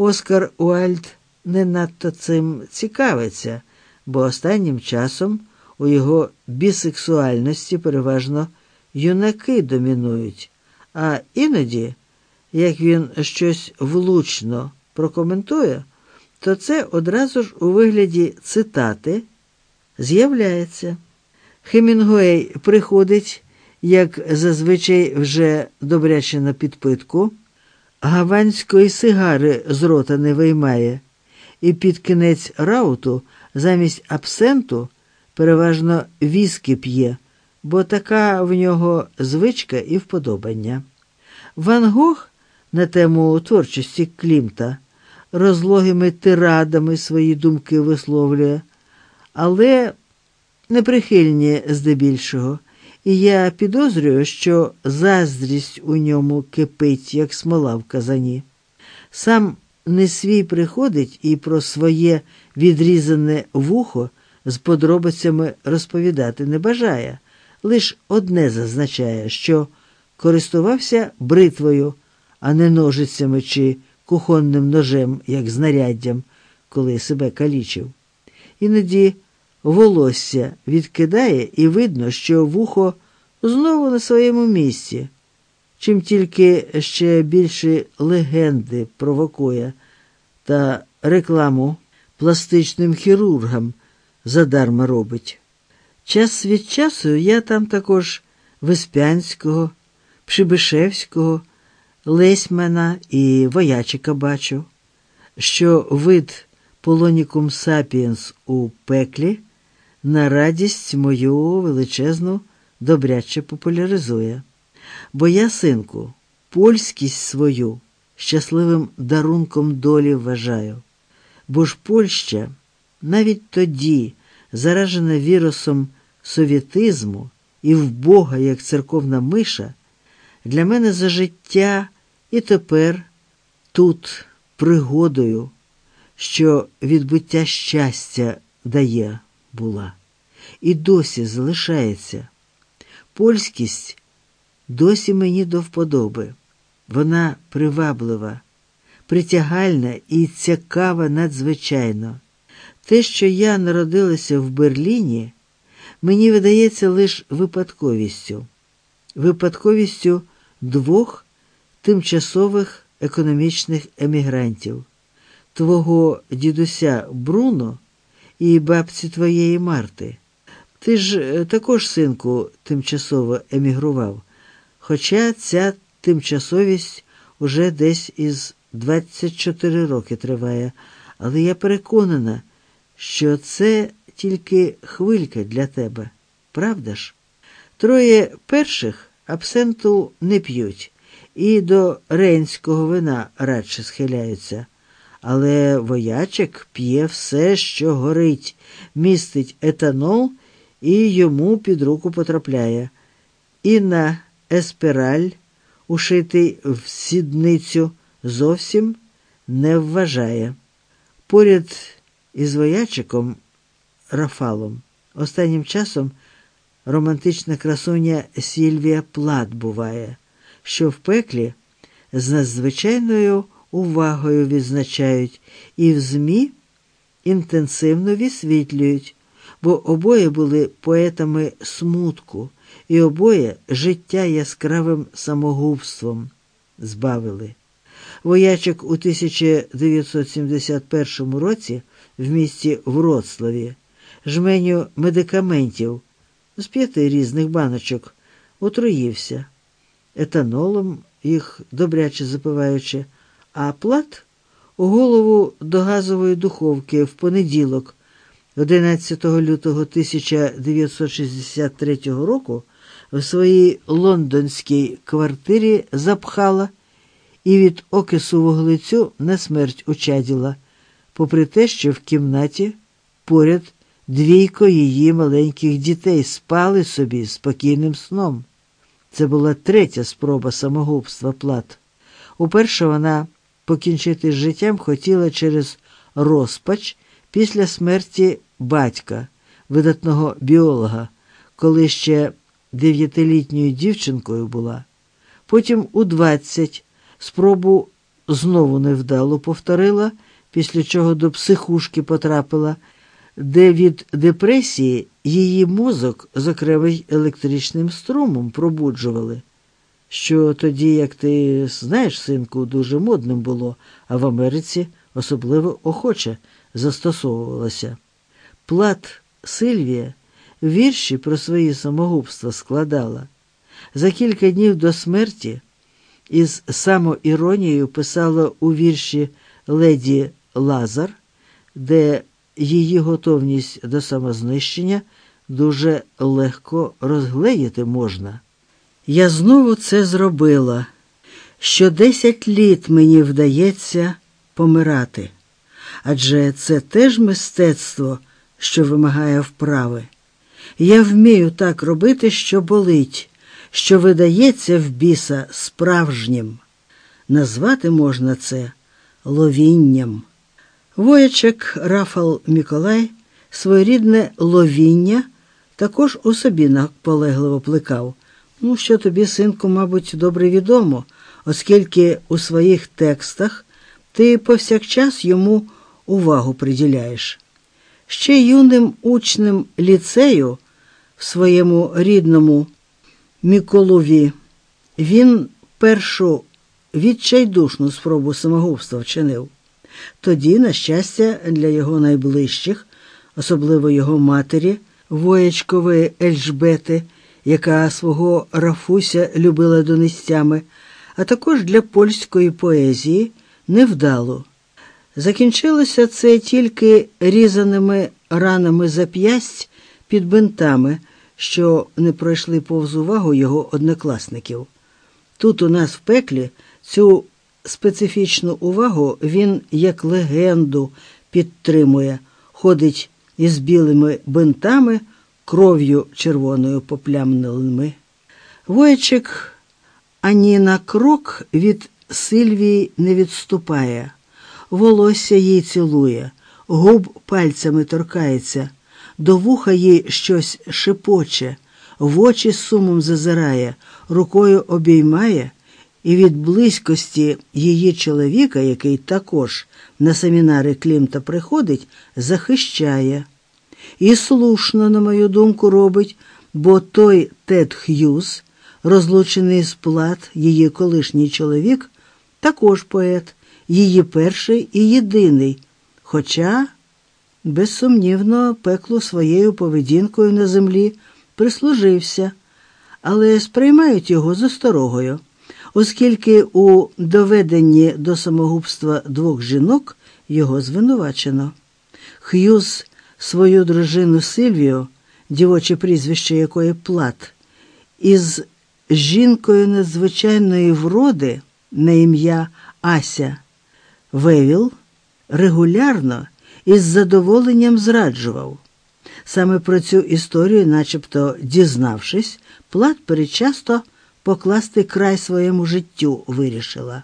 Оскар Уальд не надто цим цікавиться, бо останнім часом у його бісексуальності переважно юнаки домінують, а іноді, як він щось влучно прокоментує, то це одразу ж у вигляді цитати з'являється. Хемінгуей приходить, як зазвичай вже добряче на підпитку, гаванської сигари з рота не виймає, і під кінець рауту замість абсенту переважно віскі п'є, бо така в нього звичка і вподобання. Ван Гог на тему творчості Клімта розлогими тирадами свої думки висловлює, але неприхильні здебільшого, і я підозрюю, що заздрість у ньому кипить, як смола в казані. Сам не свій приходить і про своє відрізане вухо з подробицями розповідати не бажає, лиш одне зазначає, що користувався бритвою, а не ножицями чи кухонним ножем, як знаряддям, коли себе калічив. Іноді волосся відкидає, і видно, що вухо знову на своєму місці, чим тільки ще більше легенди провокує та рекламу пластичним хірургам задарма робить. Час від часу я там також Веспянського, Пшибишевського, Лесьмана і Воячика бачу, що вид полонікум сапіенс у пеклі на радість мою величезну добряче популяризує. Бо я, синку, польськість свою щасливим дарунком долі вважаю, бо ж Польща навіть тоді, заражена вірусом совєтизму і вбога, як церковна миша, для мене за життя і тепер тут пригодою, що відбуття щастя дає була, і досі залишається. Польськість досі мені до вподоби. Вона приваблива, притягальна і цікава надзвичайно. Те, що я народилася в Берліні, мені видається лише випадковістю, випадковістю двох тимчасових економічних емігрантів, твого дідуся Бруно і бабці твоєї Марти. Ти ж е, також, синку, тимчасово емігрував, хоча ця тимчасовість уже десь із 24 роки триває, але я переконана, що це тільки хвилька для тебе, правда ж? Троє перших абсенту не п'ють і до рейнського вина радше схиляються. Але воячик п'є все, що горить, містить етанол і йому під руку потрапляє. І на еспираль, ушитий в сідницю, зовсім не вважає. Поряд із воячиком Рафалом останнім часом романтична красуня Сільвія Плат буває, що в пеклі з надзвичайною увагою відзначають і в ЗМІ інтенсивно висвітлюють, бо обоє були поетами смутку, і обоє життя яскравим самогубством збавили. Воячик у 1971 році в місті Вроцлаві жменю медикаментів з п'яти різних баночок отруївся, етанолом їх добряче запиваючи, а плат у голову до газової духовки в понеділок, 11 лютого 1963 року, в своїй лондонській квартирі запхала і від окису вуглецю на смерть учаділа, попри те, що в кімнаті поряд двійко її маленьких дітей спали собі спокійним сном. Це була третя спроба самогубства плат. Уперше вона покінчити з життям хотіла через розпач після смерті батька, видатного біолога, коли ще дев'ятилітньою дівчинкою була. Потім у двадцять спробу знову невдало повторила, після чого до психушки потрапила, де від депресії її мозок з окремий електричним струмом пробуджували. Що тоді, як ти знаєш, синку, дуже модним було, а в Америці особливо охоче застосовувалося. Плат Сильвія вірші про свої самогубства складала. За кілька днів до смерті із самоіронією писала у вірші Леді Лазар, де її готовність до самознищення дуже легко розгледіти можна. Я знову це зробила. Що десять літ мені вдається помирати, адже це теж мистецтво, що вимагає вправи. Я вмію так робити, що болить, що видається в біса справжнім. Назвати можна це ловінням. Воячек Рафал Миколай своєрідне ловіння також у собі наполегливо плекав. Ну, що тобі, синку, мабуть, добре відомо, оскільки у своїх текстах ти повсякчас йому увагу приділяєш. Ще юним учнем ліцею в своєму рідному Міколові він першу відчайдушну спробу самогубства вчинив. Тоді, на щастя, для його найближчих, особливо його матері, воячкової Ельжбети, яка свого Рафуся любила донестями, а також для польської поезії невдало. Закінчилося це тільки різаними ранами зап'ясть під бинтами, що не пройшли повз увагу його однокласників. Тут у нас в пеклі цю специфічну увагу він як легенду підтримує, ходить із білими бинтами, кров'ю червоною поплямненими. Воячик ані на крок від Сильвії не відступає, волосся їй цілує, губ пальцями торкається, до вуха їй щось шепоче, в очі сумом зазирає, рукою обіймає і від близькості її чоловіка, який також на семінари Клімта приходить, захищає. І слушно, на мою думку, робить, бо той Тед Х'юз, розлучений з плат, її колишній чоловік, також поет, її перший і єдиний, хоча, безсумнівно, пекло своєю поведінкою на землі прислужився, але сприймають його з осторогою оскільки у доведенні до самогубства двох жінок його звинувачено. Х'юз свою дружину Сильвію, дівоче прізвище якої плат, із жінкою надзвичайної вроди на ім'я Ася Вевіл регулярно із задоволенням зраджував. Саме про цю історію, начебто дізнавшись, плат перечасто покласти край своєму життю вирішила.